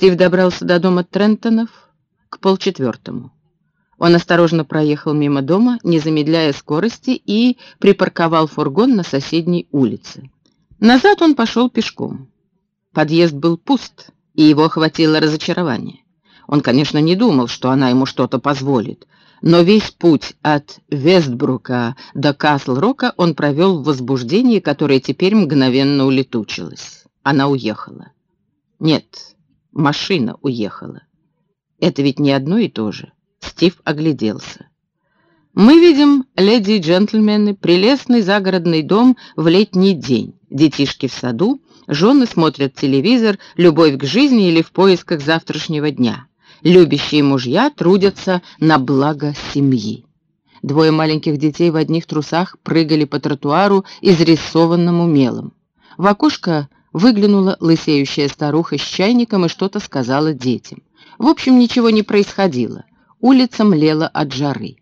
Стив добрался до дома Трентонов к полчетвертому. Он осторожно проехал мимо дома, не замедляя скорости, и припарковал фургон на соседней улице. Назад он пошел пешком. Подъезд был пуст, и его охватило разочарование. Он, конечно, не думал, что она ему что-то позволит, но весь путь от Вестбрука до Касл-Рока он провел в возбуждении, которое теперь мгновенно улетучилось. Она уехала. Нет, машина уехала. Это ведь не одно и то же. Стив огляделся. Мы видим, леди и джентльмены, прелестный загородный дом в летний день. Детишки в саду, жены смотрят телевизор, любовь к жизни или в поисках завтрашнего дня. Любящие мужья трудятся на благо семьи. Двое маленьких детей в одних трусах прыгали по тротуару, изрисованному мелом. В окошко выглянула лысеющая старуха с чайником и что-то сказала детям. В общем, ничего не происходило. Улица млела от жары.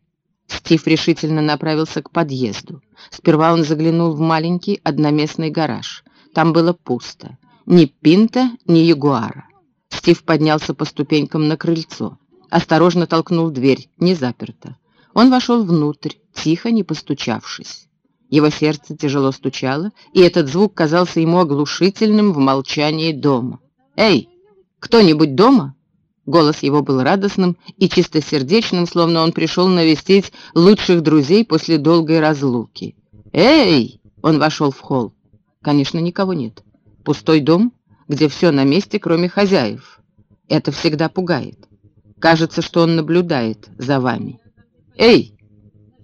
Стив решительно направился к подъезду. Сперва он заглянул в маленький одноместный гараж. Там было пусто. Ни Пинта, ни Ягуара. Стив поднялся по ступенькам на крыльцо. Осторожно толкнул дверь, не заперта. Он вошел внутрь, тихо, не постучавшись. Его сердце тяжело стучало, и этот звук казался ему оглушительным в молчании дома. «Эй, кто-нибудь дома?» Голос его был радостным и чистосердечным, словно он пришел навестить лучших друзей после долгой разлуки. «Эй!» — он вошел в холл. Конечно, никого нет. Пустой дом, где все на месте, кроме хозяев. Это всегда пугает. Кажется, что он наблюдает за вами. «Эй,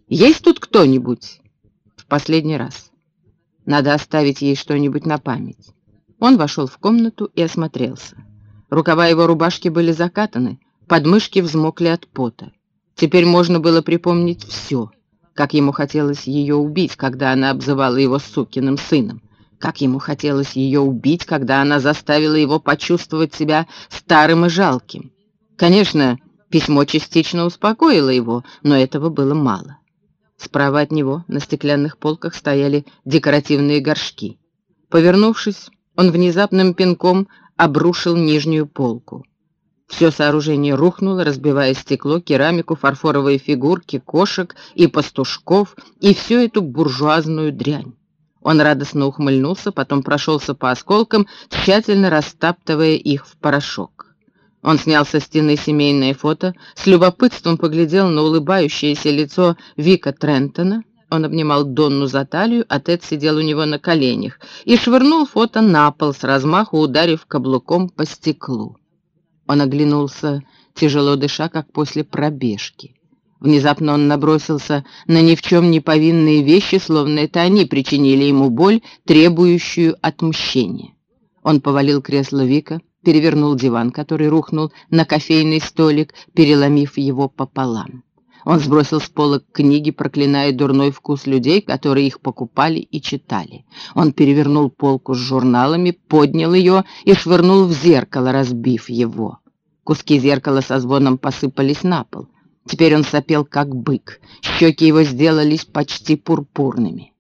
есть тут кто-нибудь?» Последний раз. Надо оставить ей что-нибудь на память. Он вошел в комнату и осмотрелся. Рукава его рубашки были закатаны, подмышки взмокли от пота. Теперь можно было припомнить все, как ему хотелось ее убить, когда она обзывала его сукиным сыном, как ему хотелось ее убить, когда она заставила его почувствовать себя старым и жалким. Конечно, письмо частично успокоило его, но этого было мало. Справа от него на стеклянных полках стояли декоративные горшки. Повернувшись, он внезапным пинком обрушил нижнюю полку. Все сооружение рухнуло, разбивая стекло, керамику, фарфоровые фигурки, кошек и пастушков, и всю эту буржуазную дрянь. Он радостно ухмыльнулся, потом прошелся по осколкам, тщательно растаптывая их в порошок. Он снял со стены семейное фото, с любопытством поглядел на улыбающееся лицо Вика Трентона. Он обнимал Донну за талию, а Тед сидел у него на коленях, и швырнул фото на пол с размаху, ударив каблуком по стеклу. Он оглянулся, тяжело дыша, как после пробежки. Внезапно он набросился на ни в чем не повинные вещи, словно это они причинили ему боль, требующую отмщения. Он повалил кресло Вика, перевернул диван, который рухнул на кофейный столик, переломив его пополам. Он сбросил с полок книги, проклиная дурной вкус людей, которые их покупали и читали. Он перевернул полку с журналами, поднял ее и швырнул в зеркало, разбив его. Куски зеркала со звоном посыпались на пол. Теперь он сопел, как бык. Щеки его сделались почти пурпурными.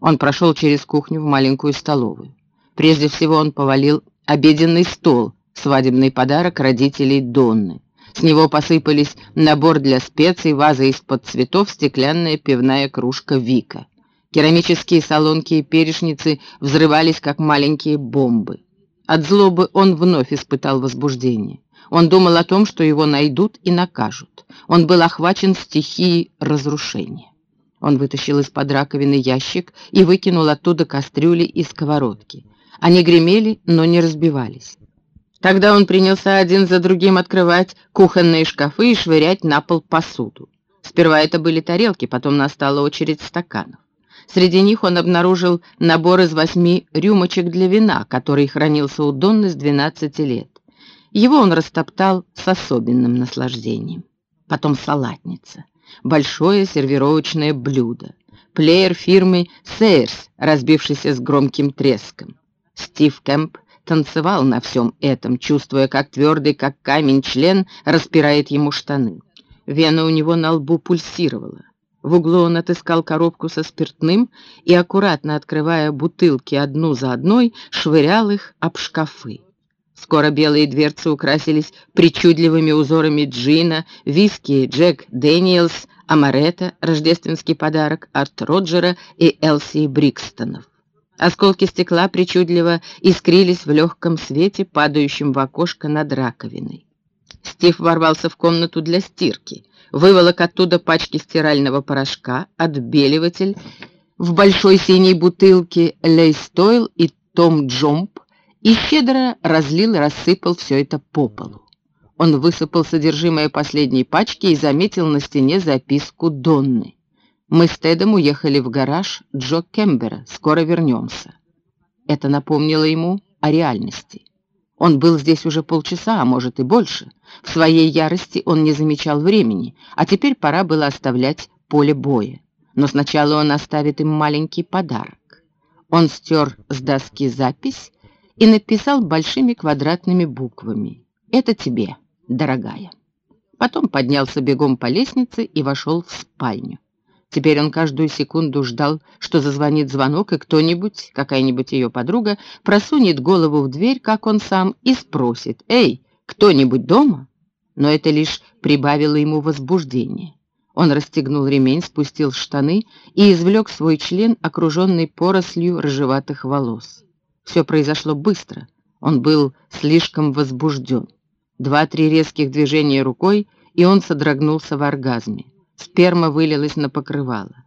Он прошел через кухню в маленькую столовую. Прежде всего он повалил обеденный стол, свадебный подарок родителей Донны. С него посыпались набор для специй, ваза из-под цветов, стеклянная пивная кружка Вика. Керамические солонки и перешницы взрывались, как маленькие бомбы. От злобы он вновь испытал возбуждение. Он думал о том, что его найдут и накажут. Он был охвачен стихией разрушения. Он вытащил из-под раковины ящик и выкинул оттуда кастрюли и сковородки. Они гремели, но не разбивались. Тогда он принялся один за другим открывать кухонные шкафы и швырять на пол посуду. Сперва это были тарелки, потом настала очередь стаканов. Среди них он обнаружил набор из восьми рюмочек для вина, который хранился у Донны с 12 лет. Его он растоптал с особенным наслаждением. Потом салатница. Большое сервировочное блюдо. Плеер фирмы Сейерс, разбившийся с громким треском. Стив Кэмп танцевал на всем этом, чувствуя, как твердый, как камень член распирает ему штаны. Вена у него на лбу пульсировала. В углу он отыскал коробку со спиртным и, аккуратно открывая бутылки одну за одной, швырял их об шкафы. Скоро белые дверцы украсились причудливыми узорами джина, виски, Jack Daniel's, Амаретта, рождественский подарок от Роджера и Элси Брикстонов. Осколки стекла причудливо искрились в легком свете, падающем в окошко над раковиной. Стив ворвался в комнату для стирки, выволок оттуда пачки стирального порошка, отбеливатель в большой синей бутылке Lestoil и Top Job и щедро разлил и рассыпал все это по полу. Он высыпал содержимое последней пачки и заметил на стене записку Донны. Мы с Тедом уехали в гараж Джо Кембера. Скоро вернемся. Это напомнило ему о реальности. Он был здесь уже полчаса, а может и больше. В своей ярости он не замечал времени, а теперь пора было оставлять поле боя. Но сначала он оставит им маленький подарок. Он стер с доски запись и написал большими квадратными буквами «Это тебе, дорогая». Потом поднялся бегом по лестнице и вошел в спальню. Теперь он каждую секунду ждал, что зазвонит звонок, и кто-нибудь, какая-нибудь ее подруга, просунет голову в дверь, как он сам, и спросит «Эй, кто-нибудь дома?» Но это лишь прибавило ему возбуждение. Он расстегнул ремень, спустил штаны и извлек свой член, окруженный порослью рыжеватых волос. Все произошло быстро. Он был слишком возбужден. Два-три резких движения рукой, и он содрогнулся в оргазме. Сперма вылилась на покрывало.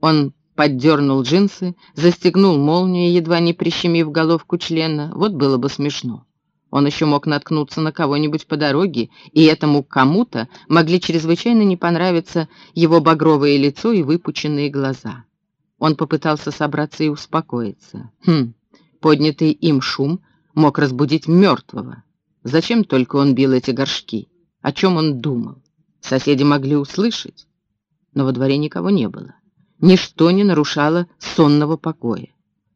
Он поддернул джинсы, застегнул молнию, едва не прищемив головку члена. Вот было бы смешно. Он еще мог наткнуться на кого-нибудь по дороге, и этому кому-то могли чрезвычайно не понравиться его багровое лицо и выпученные глаза. Он попытался собраться и успокоиться. Хм, поднятый им шум мог разбудить мертвого. Зачем только он бил эти горшки? О чем он думал? Соседи могли услышать но во дворе никого не было. Ничто не нарушало сонного покоя.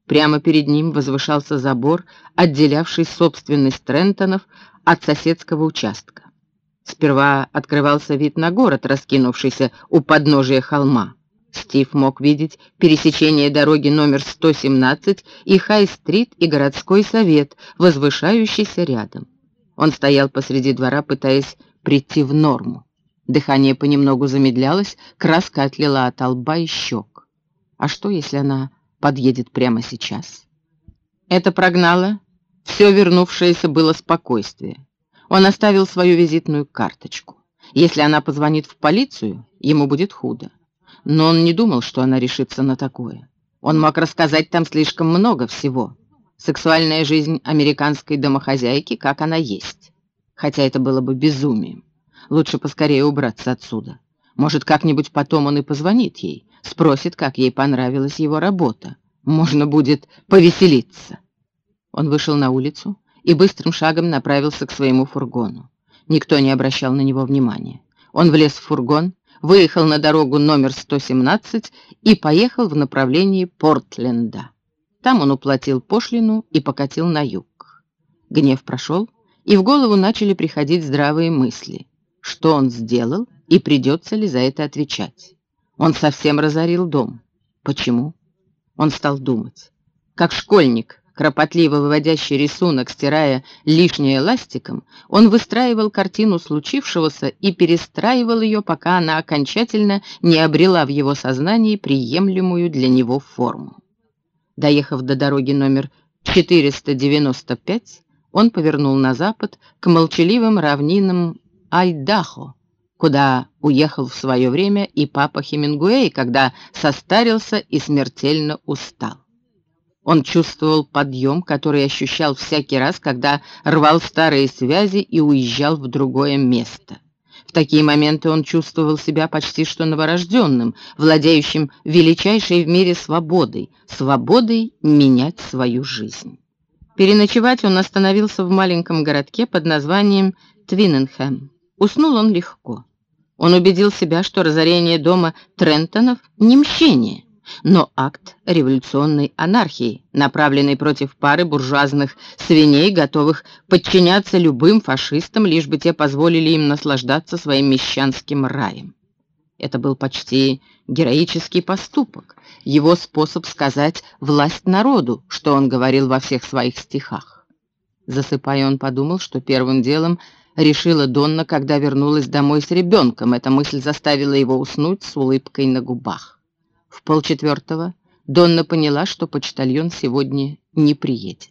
Прямо перед ним возвышался забор, отделявший собственность Трентонов от соседского участка. Сперва открывался вид на город, раскинувшийся у подножия холма. Стив мог видеть пересечение дороги номер 117 и Хай-стрит и городской совет, возвышающийся рядом. Он стоял посреди двора, пытаясь прийти в норму. Дыхание понемногу замедлялось, краска отлила от лба и щек. А что, если она подъедет прямо сейчас? Это прогнало все вернувшееся было спокойствие. Он оставил свою визитную карточку. Если она позвонит в полицию, ему будет худо. Но он не думал, что она решится на такое. Он мог рассказать там слишком много всего. Сексуальная жизнь американской домохозяйки, как она есть. Хотя это было бы безумием. Лучше поскорее убраться отсюда. Может, как-нибудь потом он и позвонит ей, спросит, как ей понравилась его работа. Можно будет повеселиться. Он вышел на улицу и быстрым шагом направился к своему фургону. Никто не обращал на него внимания. Он влез в фургон, выехал на дорогу номер 117 и поехал в направлении Портленда. Там он уплатил пошлину и покатил на юг. Гнев прошел, и в голову начали приходить здравые мысли что он сделал и придется ли за это отвечать. Он совсем разорил дом. Почему? Он стал думать. Как школьник, кропотливо выводящий рисунок, стирая лишнее эластиком, он выстраивал картину случившегося и перестраивал ее, пока она окончательно не обрела в его сознании приемлемую для него форму. Доехав до дороги номер 495, он повернул на запад к молчаливым равнинам Айдахо, куда уехал в свое время и папа Хемингуэй, когда состарился и смертельно устал. Он чувствовал подъем, который ощущал всякий раз, когда рвал старые связи и уезжал в другое место. В такие моменты он чувствовал себя почти что новорожденным, владеющим величайшей в мире свободой, свободой менять свою жизнь. Переночевать он остановился в маленьком городке под названием Твинненхэм. Уснул он легко. Он убедил себя, что разорение дома Трентонов не мщение, но акт революционной анархии, направленный против пары буржуазных свиней, готовых подчиняться любым фашистам, лишь бы те позволили им наслаждаться своим мещанским раем. Это был почти героический поступок, его способ сказать «власть народу», что он говорил во всех своих стихах. Засыпая, он подумал, что первым делом решила Донна, когда вернулась домой с ребенком. Эта мысль заставила его уснуть с улыбкой на губах. В полчетвертого Донна поняла, что почтальон сегодня не приедет.